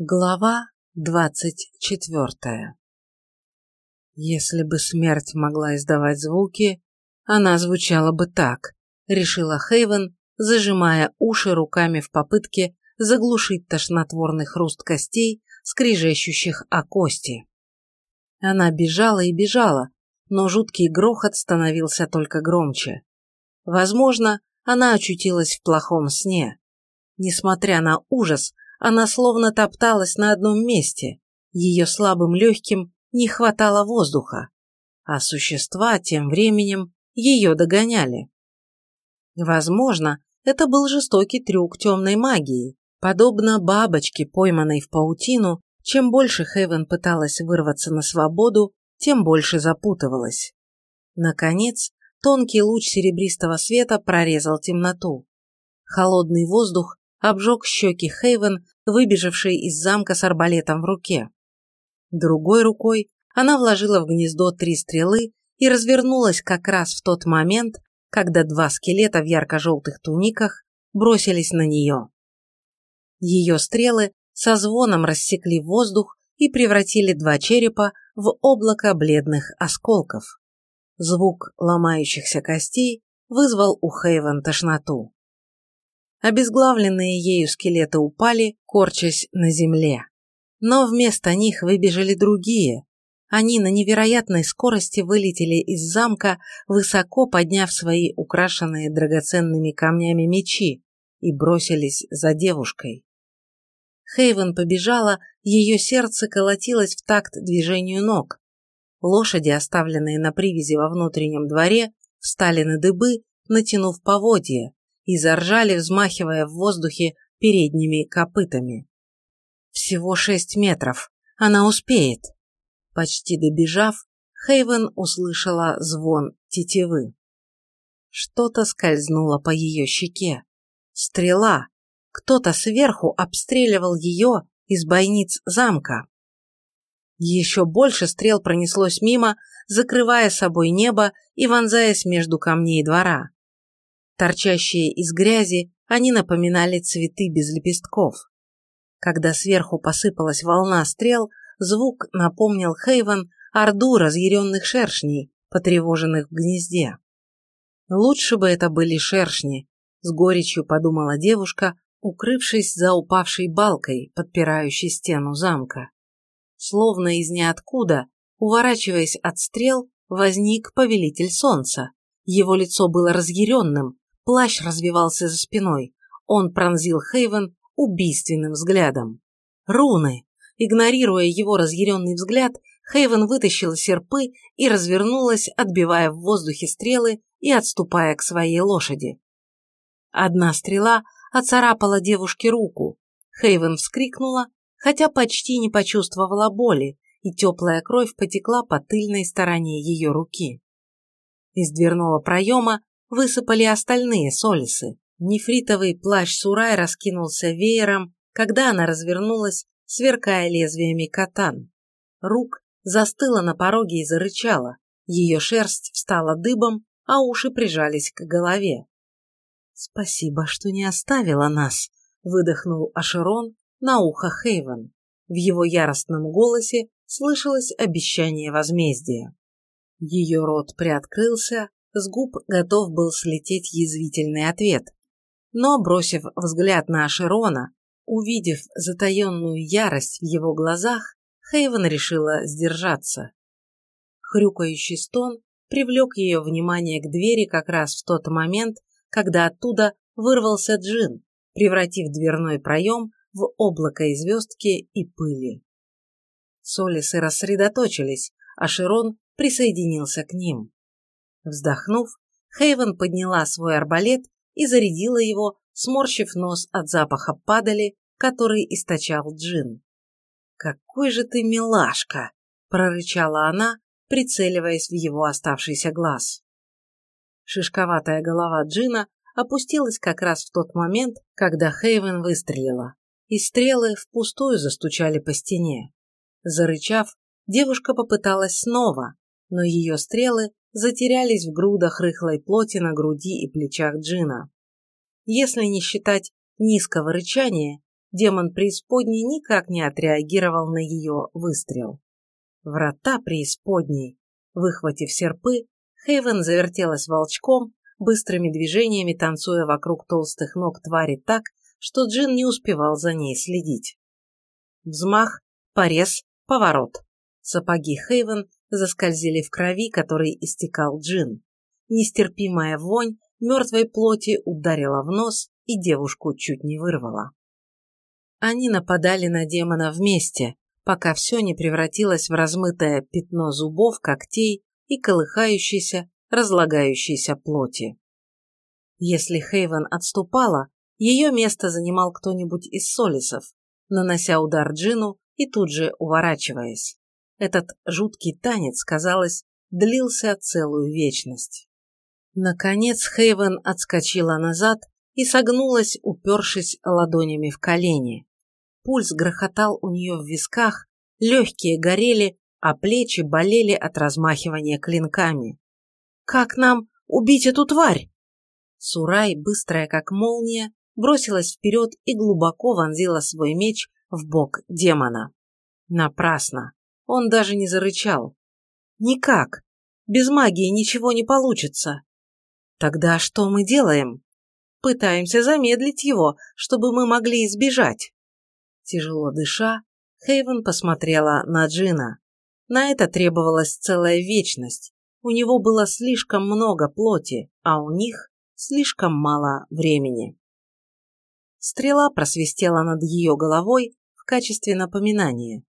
Глава двадцать четвертая Если бы смерть могла издавать звуки, она звучала бы так, решила Хейвен, зажимая уши руками в попытке заглушить тошнотворный хруст костей, скрижещущих о кости. Она бежала и бежала, но жуткий грохот становился только громче. Возможно, она очутилась в плохом сне. Несмотря на ужас, она словно топталась на одном месте, ее слабым легким не хватало воздуха, а существа тем временем ее догоняли. Возможно, это был жестокий трюк темной магии. Подобно бабочке, пойманной в паутину, чем больше Хейвен пыталась вырваться на свободу, тем больше запутывалась. Наконец, тонкий луч серебристого света прорезал темноту. Холодный воздух обжег щеки Хейвен, выбежавшей из замка с арбалетом в руке. Другой рукой она вложила в гнездо три стрелы и развернулась как раз в тот момент, когда два скелета в ярко-желтых туниках бросились на нее. Ее стрелы со звоном рассекли воздух и превратили два черепа в облако бледных осколков. Звук ломающихся костей вызвал у Хейвен тошноту. Обезглавленные ею скелеты упали, корчась на земле. Но вместо них выбежали другие. Они на невероятной скорости вылетели из замка, высоко подняв свои украшенные драгоценными камнями мечи, и бросились за девушкой. Хейвен побежала, ее сердце колотилось в такт движению ног. Лошади, оставленные на привязи во внутреннем дворе, встали на дыбы, натянув поводья, и заржали, взмахивая в воздухе передними копытами. Всего шесть метров. Она успеет. Почти добежав, Хейвен услышала звон тетивы. Что-то скользнуло по ее щеке. Стрела. Кто-то сверху обстреливал ее из бойниц замка. Еще больше стрел пронеслось мимо, закрывая собой небо и вонзаясь между камней двора. Торчащие из грязи, они напоминали цветы без лепестков. Когда сверху посыпалась волна стрел, звук напомнил Хейвен орду разъяренных шершней, потревоженных в гнезде. Лучше бы это были шершни, с горечью подумала девушка, укрывшись за упавшей балкой, подпирающей стену замка. Словно из ниоткуда, уворачиваясь от стрел, возник повелитель солнца. Его лицо было разъяренным, Плащ развивался за спиной. Он пронзил Хейвен убийственным взглядом. Руны! Игнорируя его разъяренный взгляд, Хейвен вытащила серпы и развернулась, отбивая в воздухе стрелы и отступая к своей лошади. Одна стрела оцарапала девушке руку. Хейвен вскрикнула, хотя почти не почувствовала боли, и теплая кровь потекла по тыльной стороне ее руки. Из дверного проема высыпали остальные солисы. Нефритовый плащ Сурай раскинулся веером, когда она развернулась, сверкая лезвиями катан. Рук застыла на пороге и зарычала. Ее шерсть встала дыбом, а уши прижались к голове. «Спасибо, что не оставила нас», — выдохнул Ашерон на ухо Хейвен. В его яростном голосе слышалось обещание возмездия. Ее рот приоткрылся, с губ готов был слететь язвительный ответ. Но, бросив взгляд на Ашерона, увидев затаенную ярость в его глазах, Хейвен решила сдержаться. Хрюкающий стон привлек ее внимание к двери как раз в тот момент, когда оттуда вырвался джин, превратив дверной проем в облако из звездки и пыли. Солисы рассредоточились, а Широн присоединился к ним. Вздохнув, Хейвен подняла свой арбалет и зарядила его, сморщив нос от запаха падали, который источал джин. «Какой же ты милашка!» – прорычала она, прицеливаясь в его оставшийся глаз. Шишковатая голова джина опустилась как раз в тот момент, когда Хейвен выстрелила, и стрелы впустую застучали по стене. Зарычав, девушка попыталась снова, но ее стрелы затерялись в грудах рыхлой плоти на груди и плечах Джина. Если не считать низкого рычания, демон преисподней никак не отреагировал на ее выстрел. Врата преисподней. Выхватив серпы, Хейвен завертелась волчком, быстрыми движениями танцуя вокруг толстых ног твари так, что Джин не успевал за ней следить. Взмах, порез, поворот. Сапоги Хейвен заскользили в крови, которой истекал Джин. Нестерпимая вонь мертвой плоти ударила в нос и девушку чуть не вырвала. Они нападали на демона вместе, пока все не превратилось в размытое пятно зубов, когтей и колыхающейся, разлагающейся плоти. Если Хейвен отступала, ее место занимал кто-нибудь из солисов, нанося удар Джину и тут же уворачиваясь. Этот жуткий танец, казалось, длился целую вечность. Наконец Хейвен отскочила назад и согнулась, упершись ладонями в колени. Пульс грохотал у нее в висках, легкие горели, а плечи болели от размахивания клинками. «Как нам убить эту тварь?» Сурай, быстрая как молния, бросилась вперед и глубоко вонзила свой меч в бок демона. Напрасно. Он даже не зарычал. «Никак. Без магии ничего не получится». «Тогда что мы делаем?» «Пытаемся замедлить его, чтобы мы могли избежать». Тяжело дыша, Хейвен посмотрела на Джина. На это требовалась целая вечность. У него было слишком много плоти, а у них слишком мало времени. Стрела просвистела над ее головой в качестве напоминания.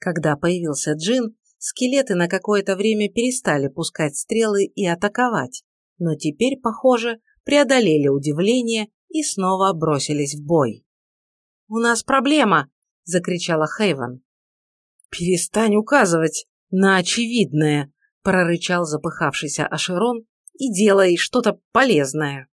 Когда появился Джин, скелеты на какое-то время перестали пускать стрелы и атаковать, но теперь, похоже, преодолели удивление и снова бросились в бой. «У нас проблема!» – закричала Хейвен. «Перестань указывать на очевидное!» – прорычал запыхавшийся Ашерон и делай что-то полезное.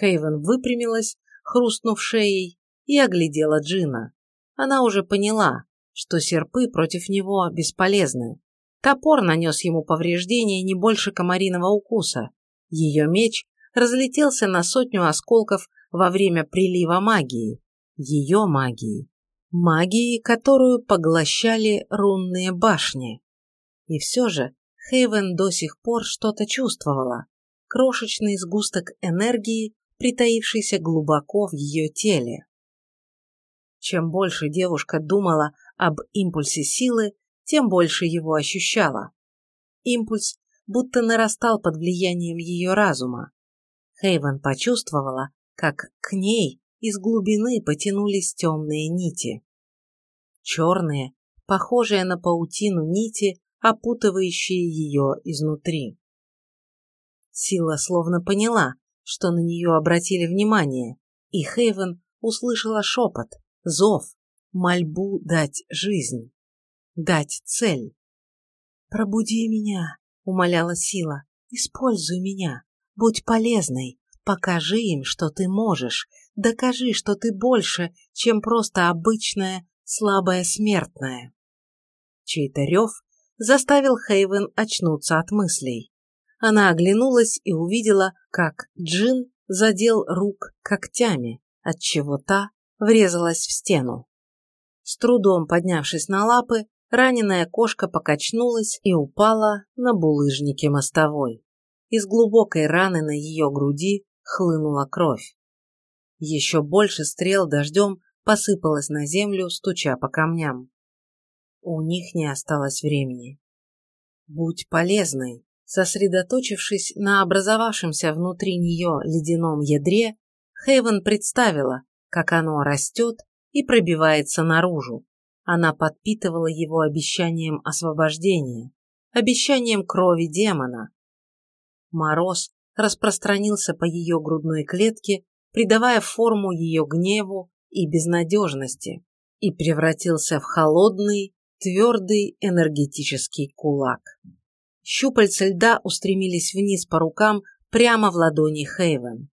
Хейвен выпрямилась, хрустнув шеей, и оглядела Джина. Она уже поняла, что серпы против него бесполезны. Топор нанес ему повреждения не больше комариного укуса. Ее меч разлетелся на сотню осколков во время прилива магии. Ее магии. Магии, которую поглощали рунные башни. И все же Хейвен до сих пор что-то чувствовала. Крошечный сгусток энергии, притаившийся глубоко в ее теле. Чем больше девушка думала об импульсе силы, тем больше его ощущала. Импульс будто нарастал под влиянием ее разума. Хейвен почувствовала, как к ней из глубины потянулись темные нити. Черные, похожие на паутину нити, опутывающие ее изнутри. Сила словно поняла, что на нее обратили внимание, и Хейвен услышала шепот, зов, мольбу дать жизнь, дать цель. «Пробуди меня», — умоляла сила, — «используй меня, будь полезной, покажи им, что ты можешь, докажи, что ты больше, чем просто обычная слабая смертная». Чей-то рев заставил Хейвен очнуться от мыслей. Она оглянулась и увидела, как Джин задел рук когтями, отчего та врезалась в стену. С трудом поднявшись на лапы, раненая кошка покачнулась и упала на булыжнике мостовой. Из глубокой раны на ее груди хлынула кровь. Еще больше стрел дождем посыпалось на землю, стуча по камням. У них не осталось времени. Будь полезной. Сосредоточившись на образовавшемся внутри нее ледяном ядре, Хейвен представила, как оно растет и пробивается наружу. Она подпитывала его обещанием освобождения, обещанием крови демона. Мороз распространился по ее грудной клетке, придавая форму ее гневу и безнадежности, и превратился в холодный, твердый энергетический кулак. Щупальца льда устремились вниз по рукам прямо в ладони Хейвен.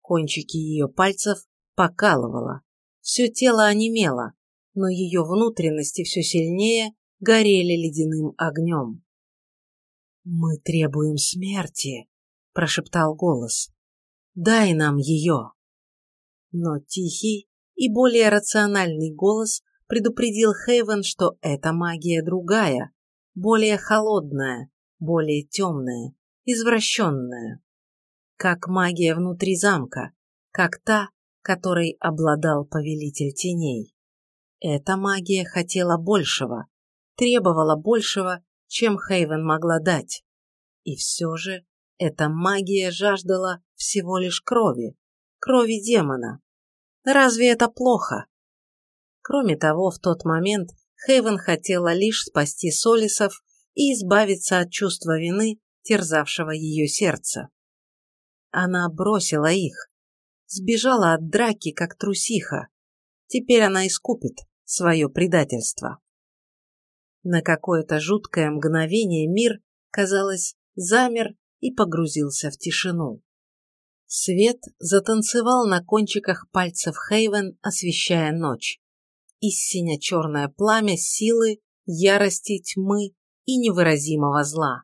Кончики ее пальцев покалывало. Все тело онемело, но ее внутренности все сильнее горели ледяным огнем. «Мы требуем смерти», — прошептал голос. «Дай нам ее». Но тихий и более рациональный голос предупредил Хейвен, что эта магия другая, более холодная, более темная, извращенная. Как магия внутри замка, как та, которой обладал повелитель теней. Эта магия хотела большего, требовала большего, чем Хейвен могла дать. И все же эта магия жаждала всего лишь крови, крови демона. Разве это плохо? Кроме того, в тот момент Хейвен хотела лишь спасти Солисов и избавиться от чувства вины, терзавшего ее сердце. Она бросила их, сбежала от драки, как трусиха. Теперь она искупит свое предательство. На какое-то жуткое мгновение мир, казалось, замер и погрузился в тишину. Свет затанцевал на кончиках пальцев Хейвен, освещая ночь. И сине-черное пламя силы, ярости, тьмы и невыразимого зла.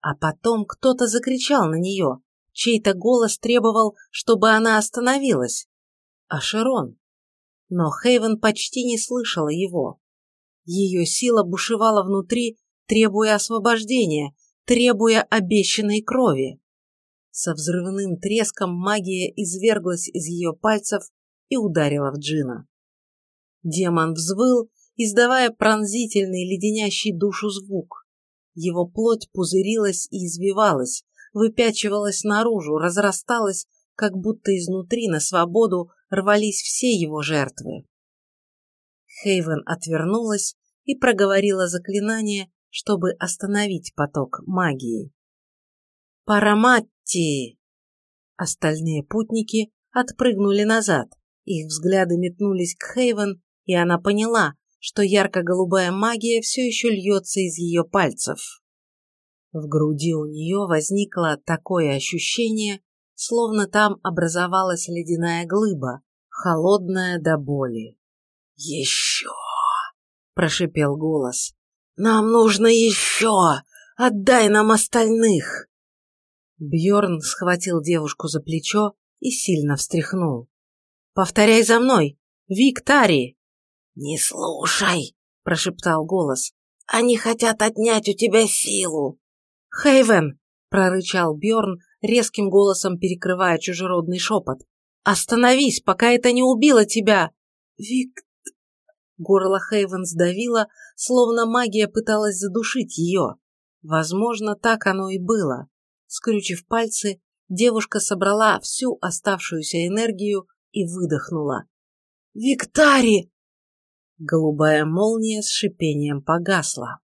А потом кто-то закричал на нее, чей-то голос требовал, чтобы она остановилась. Ашерон. Но Хейвен почти не слышала его. Ее сила бушевала внутри, требуя освобождения, требуя обещанной крови. Со взрывным треском магия изверглась из ее пальцев и ударила в Джина. Демон взвыл, издавая пронзительный, леденящий душу звук. Его плоть пузырилась и извивалась, выпячивалась наружу, разрасталась, как будто изнутри на свободу рвались все его жертвы. Хейвен отвернулась и проговорила заклинание, чтобы остановить поток магии. «Параматти!» Остальные путники отпрыгнули назад, их взгляды метнулись к Хейвен, и она поняла, что ярко-голубая магия все еще льется из ее пальцев. В груди у нее возникло такое ощущение, словно там образовалась ледяная глыба, холодная до боли. «Еще!» – прошипел голос. «Нам нужно еще! Отдай нам остальных!» Бьорн схватил девушку за плечо и сильно встряхнул. «Повторяй за мной! Виктари!» «Не слушай!» – прошептал голос. «Они хотят отнять у тебя силу!» «Хейвен!» – прорычал Бьорн, резким голосом перекрывая чужеродный шепот. «Остановись, пока это не убило тебя!» «Вик...» Горло Хейвен сдавило, словно магия пыталась задушить ее. Возможно, так оно и было. Скрючив пальцы, девушка собрала всю оставшуюся энергию и выдохнула. «Виктари!» Голубая молния с шипением погасла.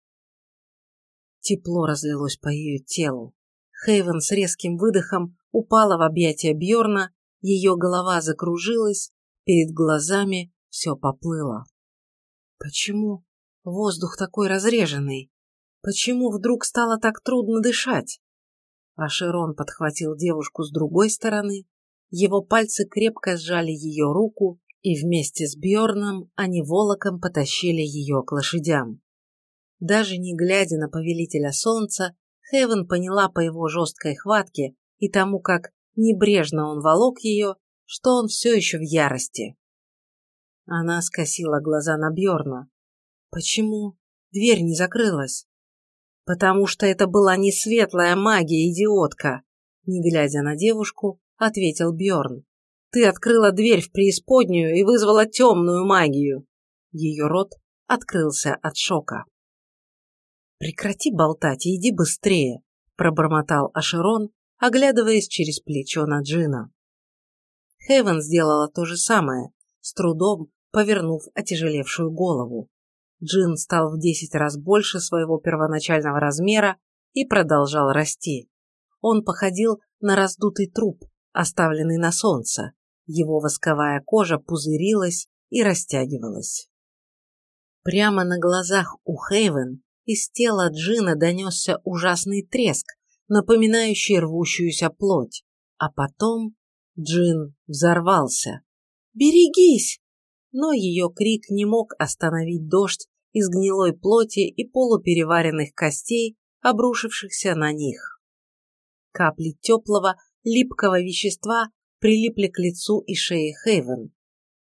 Тепло разлилось по ее телу. Хейвен с резким выдохом упала в объятия Бьорна, ее голова закружилась, перед глазами все поплыло. Почему воздух такой разреженный? Почему вдруг стало так трудно дышать? А Широн подхватил девушку с другой стороны, его пальцы крепко сжали ее руку, и вместе с Бьорном они волоком потащили ее к лошадям. Даже не глядя на повелителя солнца, Хевен поняла по его жесткой хватке и тому, как небрежно он волок ее, что он все еще в ярости. Она скосила глаза на Бьорна. Почему дверь не закрылась? Потому что это была не светлая магия, идиотка. Не глядя на девушку, ответил Бьорн. Ты открыла дверь в преисподнюю и вызвала темную магию. Ее рот открылся от шока. «Прекрати болтать и иди быстрее», – пробормотал Ашерон, оглядываясь через плечо на Джина. Хейвен сделала то же самое, с трудом повернув отяжелевшую голову. Джин стал в десять раз больше своего первоначального размера и продолжал расти. Он походил на раздутый труп, оставленный на солнце. Его восковая кожа пузырилась и растягивалась. Прямо на глазах у Хейвен из тела Джина донесся ужасный треск, напоминающий рвущуюся плоть. А потом Джин взорвался. «Берегись!» но ее крик не мог остановить дождь из гнилой плоти и полупереваренных костей, обрушившихся на них. Капли теплого, липкого вещества прилипли к лицу и шее Хейвен.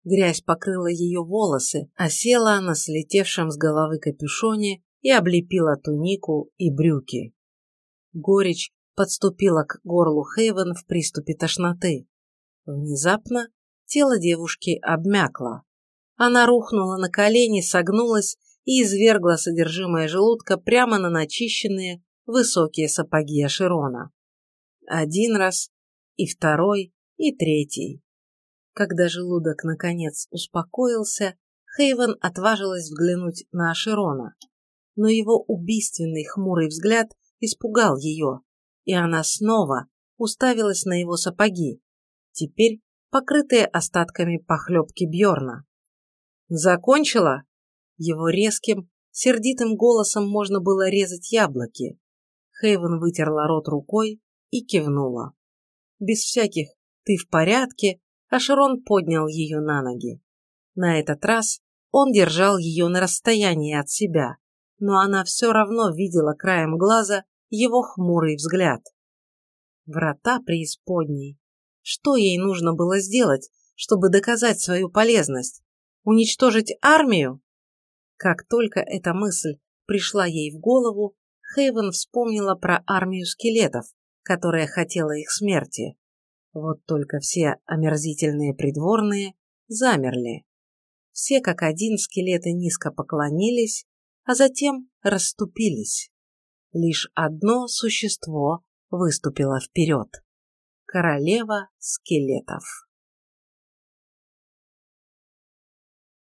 Грязь покрыла ее волосы, осела на слетевшем с головы капюшоне и облепила тунику и брюки. Горечь подступила к горлу Хейвен в приступе тошноты. Внезапно тело девушки обмякло. Она рухнула на колени, согнулась и извергла содержимое желудка прямо на начищенные высокие сапоги Аширона. Один раз, и второй, и третий. Когда желудок наконец успокоился, Хейвен отважилась взглянуть на Аширона, но его убийственный хмурый взгляд испугал ее, и она снова уставилась на его сапоги, теперь покрытые остатками похлебки Бьорна. «Закончила?» Его резким, сердитым голосом можно было резать яблоки. Хейвен вытерла рот рукой и кивнула. Без всяких «ты в порядке», а Широн поднял ее на ноги. На этот раз он держал ее на расстоянии от себя, но она все равно видела краем глаза его хмурый взгляд. Врата преисподней. Что ей нужно было сделать, чтобы доказать свою полезность? Уничтожить армию? Как только эта мысль пришла ей в голову, Хейвен вспомнила про армию скелетов, которая хотела их смерти. Вот только все омерзительные придворные замерли. Все как один скелеты низко поклонились, а затем расступились. Лишь одно существо выступило вперед. Королева скелетов.